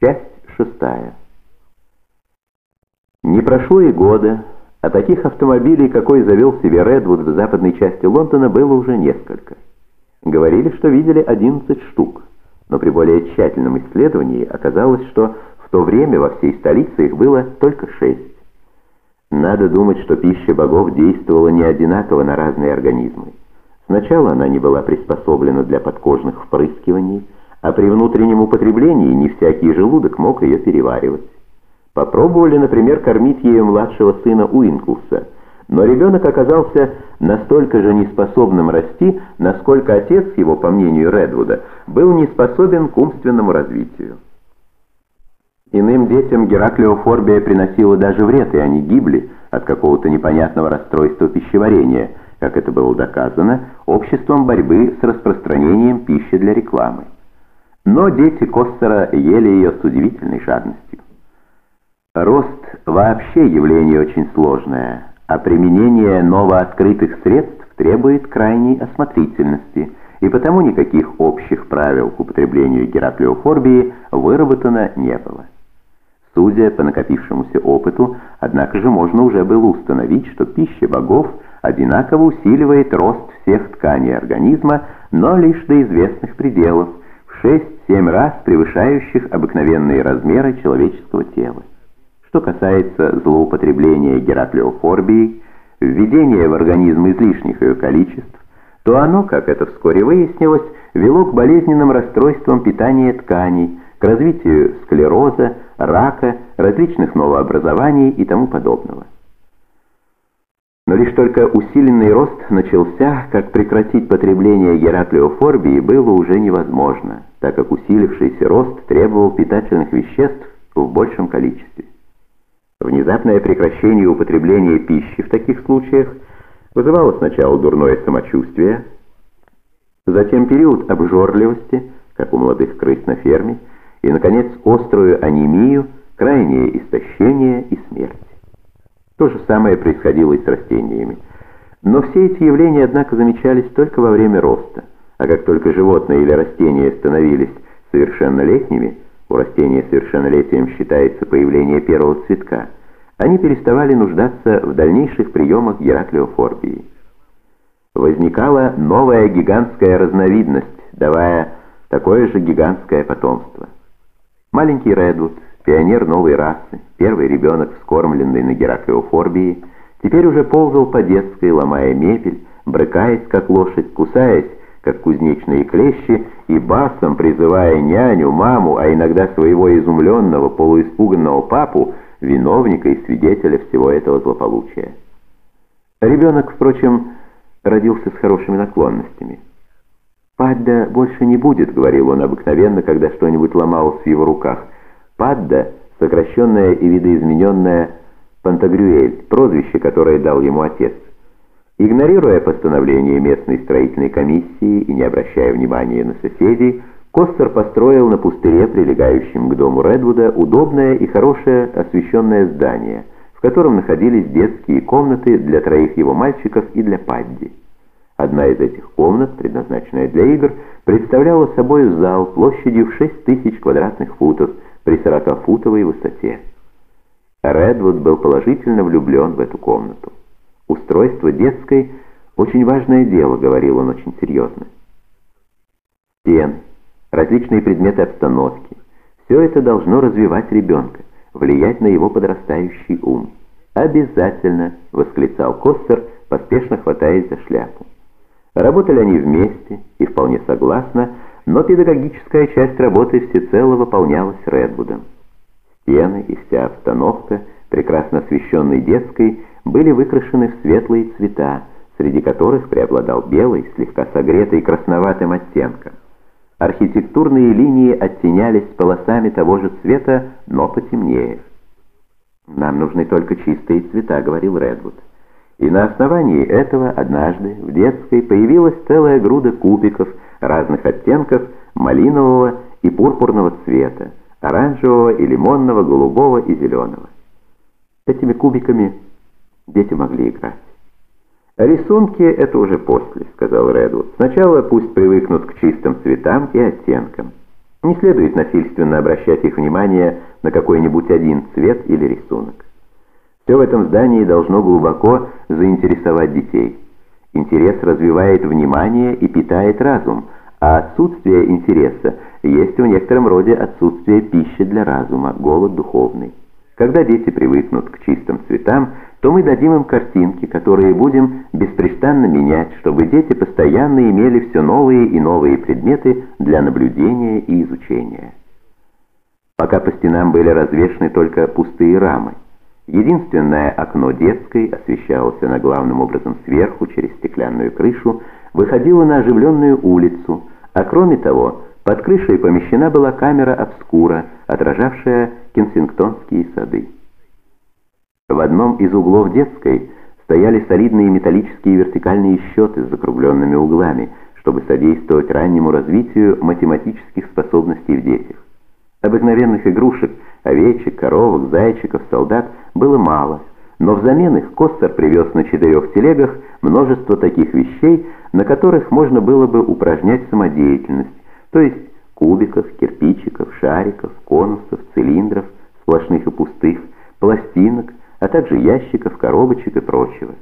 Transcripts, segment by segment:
Часть шестая. Не прошло и года, а таких автомобилей, какой завел себе Редвуд в западной части Лондона, было уже несколько. Говорили, что видели 11 штук, но при более тщательном исследовании оказалось, что в то время во всей столице их было только шесть. Надо думать, что пища богов действовала не одинаково на разные организмы. Сначала она не была приспособлена для подкожных впрыскиваний, а при внутреннем употреблении не всякий желудок мог ее переваривать. Попробовали, например, кормить ею младшего сына Уинклса, но ребенок оказался настолько же неспособным расти, насколько отец его, по мнению Редвуда, был не способен к умственному развитию. Иным детям Гераклеофорбия приносила даже вред, и они гибли от какого-то непонятного расстройства пищеварения, как это было доказано, обществом борьбы с распространением пищи для рекламы но дети Коссера ели ее с удивительной жадностью. Рост вообще явление очень сложное, а применение новооткрытых средств требует крайней осмотрительности, и потому никаких общих правил к употреблению гераклеофорбии выработано не было. Судя по накопившемуся опыту, однако же можно уже было установить, что пища богов одинаково усиливает рост всех тканей организма, но лишь до известных пределов – 6-7 раз превышающих обыкновенные размеры человеческого тела. Что касается злоупотребления гераклеофорбией, введения в организм излишних ее количеств, то оно, как это вскоре выяснилось, вело к болезненным расстройствам питания тканей, к развитию склероза, рака, различных новообразований и тому подобного. Но лишь только усиленный рост начался, как прекратить потребление гераклеофорбии было уже невозможно, так как усилившийся рост требовал питательных веществ в большем количестве. Внезапное прекращение употребления пищи в таких случаях вызывало сначала дурное самочувствие, затем период обжорливости, как у молодых крыс на ферме, и, наконец, острую анемию, крайнее истощение и смерть. То же самое происходило и с растениями. Но все эти явления, однако, замечались только во время роста, а как только животные или растения становились совершеннолетними, у растения совершеннолетием считается появление первого цветка, они переставали нуждаться в дальнейших приемах гераклеофорбии. Возникала новая гигантская разновидность, давая такое же гигантское потомство. Маленький Редвуд, пионер новой расы, первый ребенок, вскормленный на Гераклеофорбии, теперь уже ползал по детской, ломая мебель, брыкаясь, как лошадь, кусаясь, как кузнечные клещи, и басом призывая няню, маму, а иногда своего изумленного, полуиспуганного папу, виновника и свидетеля всего этого злополучия. Ребенок, впрочем, родился с хорошими наклонностями. «Падда больше не будет», — говорил он обыкновенно, когда что-нибудь ломалось в его руках — Падда, сокращенная и видоизмененная Пантагрюэль, прозвище, которое дал ему отец. Игнорируя постановление местной строительной комиссии и не обращая внимания на соседей, Костер построил на пустыре, прилегающем к дому Редвуда, удобное и хорошее освещенное здание, в котором находились детские комнаты для троих его мальчиков и для Падди. Одна из этих комнат, предназначенная для игр, представляла собой зал площадью в 6 тысяч квадратных футов, при 40-футовой высоте. Редвуд был положительно влюблен в эту комнату. Устройство детской – очень важное дело, говорил он очень серьезно. Стен, различные предметы обстановки – все это должно развивать ребенка, влиять на его подрастающий ум. «Обязательно!» — восклицал Костер, поспешно хватаясь за шляпу. Работали они вместе и вполне согласно, но педагогическая часть работы всецело выполнялась Редвудом. Стены и вся обстановка, прекрасно освещенной детской, были выкрашены в светлые цвета, среди которых преобладал белый, слегка согретый красноватым оттенком. Архитектурные линии оттенялись полосами того же цвета, но потемнее. «Нам нужны только чистые цвета», — говорил Редвуд. И на основании этого однажды в детской появилась целая груда кубиков — разных оттенков малинового и пурпурного цвета, оранжевого и лимонного, голубого и зеленого. Этими кубиками дети могли играть. «Рисунки — это уже после», — сказал Редвуд. «Сначала пусть привыкнут к чистым цветам и оттенкам. Не следует насильственно обращать их внимание на какой-нибудь один цвет или рисунок. Все в этом здании должно глубоко заинтересовать детей. Интерес развивает внимание и питает разум, а отсутствие интереса есть в некотором роде отсутствие пищи для разума, голод духовный. Когда дети привыкнут к чистым цветам, то мы дадим им картинки, которые будем беспрестанно менять, чтобы дети постоянно имели все новые и новые предметы для наблюдения и изучения. Пока по стенам были развешаны только пустые рамы. Единственное окно детской освещалось на главным образом сверху, через стеклянную крышу, выходило на оживленную улицу, а кроме того, под крышей помещена была камера обскура, отражавшая кенсингтонские сады. В одном из углов детской стояли солидные металлические вертикальные счеты с закругленными углами, чтобы содействовать раннему развитию математических способностей в детях. Обыкновенных игрушек, овечек, коровок, зайчиков, солдат было мало, но взамен их Костер привез на четырех телегах множество таких вещей, на которых можно было бы упражнять самодеятельность, то есть кубиков, кирпичиков, шариков, конусов, цилиндров, сплошных и пустых, пластинок, а также ящиков, коробочек и прочего.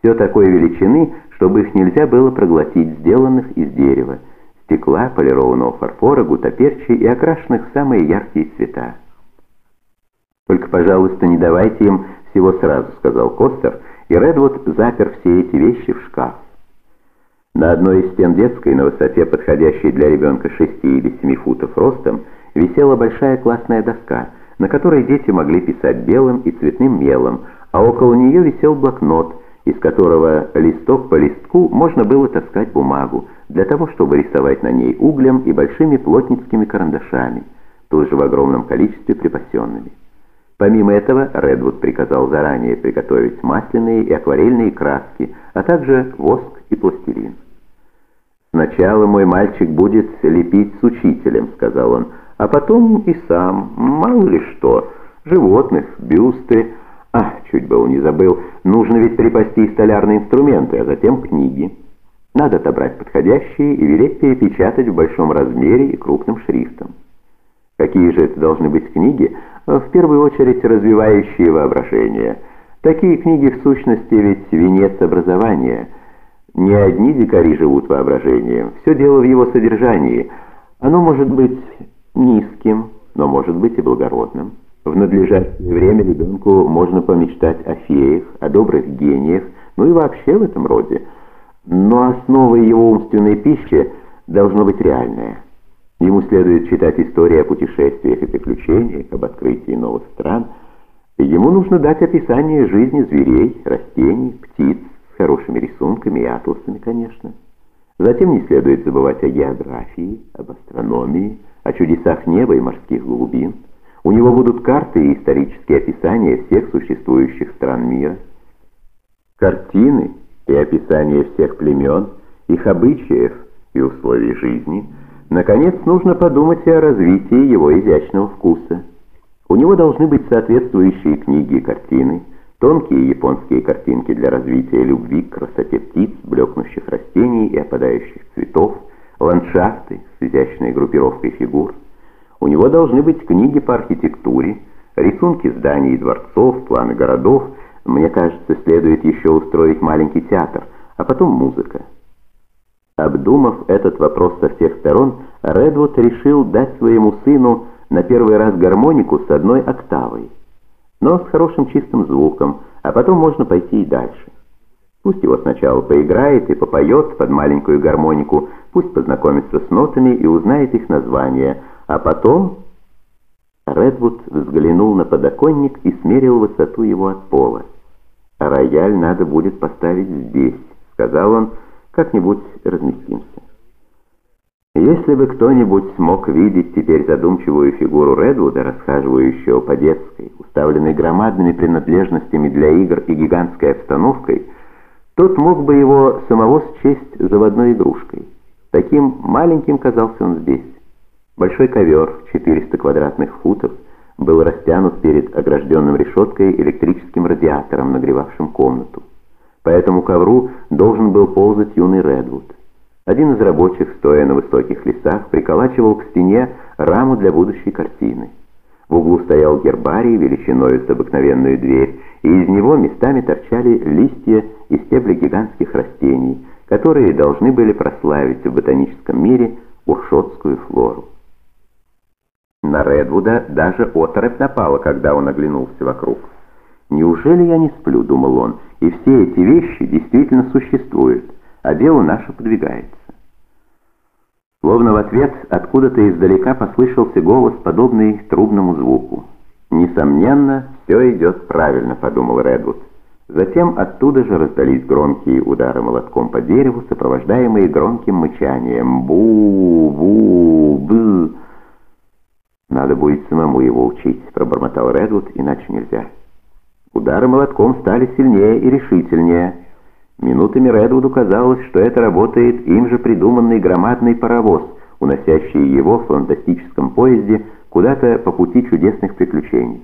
Все такой величины, чтобы их нельзя было проглотить, сделанных из дерева, стекла, полированного фарфора, гутаперчи и окрашенных в самые яркие цвета. «Только, пожалуйста, не давайте им всего сразу», — сказал Костер, и Редвуд запер все эти вещи в шкаф. На одной из стен детской, на высоте, подходящей для ребенка 6 или 7 футов ростом, висела большая классная доска, на которой дети могли писать белым и цветным мелом, а около нее висел блокнот, из которого листок по листку можно было таскать бумагу, для того, чтобы рисовать на ней углем и большими плотницкими карандашами, тоже в огромном количестве припасенными. Помимо этого, Редвуд приказал заранее приготовить масляные и акварельные краски, а также воск и пластилин. «Сначала мой мальчик будет лепить с учителем», — сказал он, — «а потом и сам, мало ли что, животных, бюсты. А, чуть было не забыл, нужно ведь припасти столярные инструменты, а затем книги». Надо отобрать подходящие и велеть перепечатать в большом размере и крупным шрифтом. Какие же это должны быть книги? В первую очередь развивающие воображение. Такие книги в сущности ведь венец образования. Не одни дикари живут воображением, все дело в его содержании. Оно может быть низким, но может быть и благородным. В надлежащее время ребенку можно помечтать о феях, о добрых гениях, ну и вообще в этом роде – но основой его умственной пищи должно быть реальное. Ему следует читать истории о путешествиях и приключениях, об открытии новых стран. Ему нужно дать описание жизни зверей, растений, птиц, с хорошими рисунками и атласами, конечно. Затем не следует забывать о географии, об астрономии, о чудесах неба и морских глубин. У него будут карты и исторические описания всех существующих стран мира. Картины — и описание всех племен, их обычаев и условий жизни, наконец нужно подумать и о развитии его изящного вкуса. У него должны быть соответствующие книги и картины, тонкие японские картинки для развития любви к красоте птиц, блекнущих растений и опадающих цветов, ландшафты с изящной группировкой фигур. У него должны быть книги по архитектуре, рисунки зданий и дворцов, планы городов, мне кажется, следует еще устроить маленький театр, а потом музыка. Обдумав этот вопрос со всех сторон, Редвуд решил дать своему сыну на первый раз гармонику с одной октавой, но с хорошим чистым звуком, а потом можно пойти и дальше. Пусть его сначала поиграет и попоет под маленькую гармонику, пусть познакомится с нотами и узнает их название, а потом... Редвуд взглянул на подоконник и смерил высоту его от пола. Рояль надо будет поставить здесь», — сказал он, — «как-нибудь разместимся». Если бы кто-нибудь смог видеть теперь задумчивую фигуру Редвуда, расхаживающего по детской, уставленной громадными принадлежностями для игр и гигантской обстановкой, тот мог бы его самого счесть заводной игрушкой. Таким маленьким казался он здесь. Большой ковер, 400 квадратных футов, был растянут перед огражденным решеткой электрическим радиатором, нагревавшим комнату. По этому ковру должен был ползать юный Редвуд. Один из рабочих, стоя на высоких лесах, приколачивал к стене раму для будущей картины. В углу стоял гербарий величиной с обыкновенную дверь, и из него местами торчали листья и стебли гигантских растений, которые должны были прославить в ботаническом мире уршотскую флору. На Редвуда даже оторопь напала, когда он оглянулся вокруг. «Неужели я не сплю?» — думал он, — «и все эти вещи действительно существуют, а дело наше подвигается». Словно в ответ откуда-то издалека послышался голос, подобный трубному звуку. «Несомненно, все идет правильно», — подумал Редвуд. Затем оттуда же раздались громкие удары молотком по дереву, сопровождаемые громким мычанием «бу-бу-бы». «Надо будет самому его учить», — пробормотал Редвуд, — «иначе нельзя». Удары молотком стали сильнее и решительнее. Минутами Редвуду казалось, что это работает им же придуманный громадный паровоз, уносящий его в фантастическом поезде куда-то по пути чудесных приключений.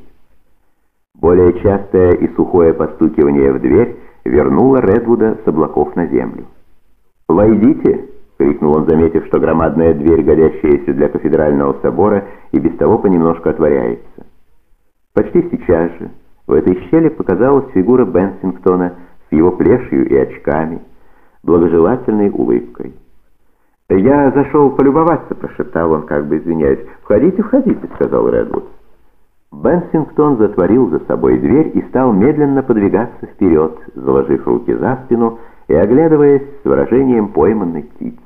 Более частое и сухое постукивание в дверь вернуло Редвуда с облаков на землю. «Войдите!» — крикнул он, заметив, что громадная дверь, годящаяся для кафедрального собора, и без того понемножку отворяется. Почти сейчас же в этой щели показалась фигура Бенсингтона его плешью и очками, благожелательной улыбкой. «Я зашел полюбоваться», — прошептал он, как бы извиняясь. «Входите, входите», — сказал Редвуд. Бенсингтон затворил за собой дверь и стал медленно подвигаться вперед, заложив руки за спину и оглядываясь с выражением пойманной птицы.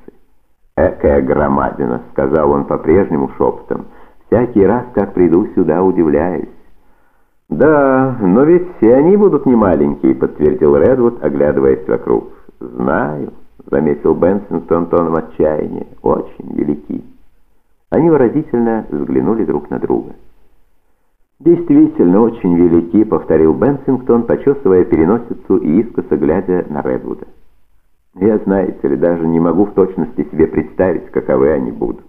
«Экая громадина», — сказал он по-прежнему шепотом. «Всякий раз, как приду сюда, удивляюсь». «Да, но ведь все они будут немаленькие», — подтвердил Редвуд, оглядываясь вокруг. «Знаю», — заметил Бенсингтон тоном отчаяния, — «очень велики». Они выразительно взглянули друг на друга. «Действительно очень велики», — повторил Бенсингтон, почесывая переносицу и искоса глядя на Редвуда. «Я, знаете ли, даже не могу в точности себе представить, каковы они будут».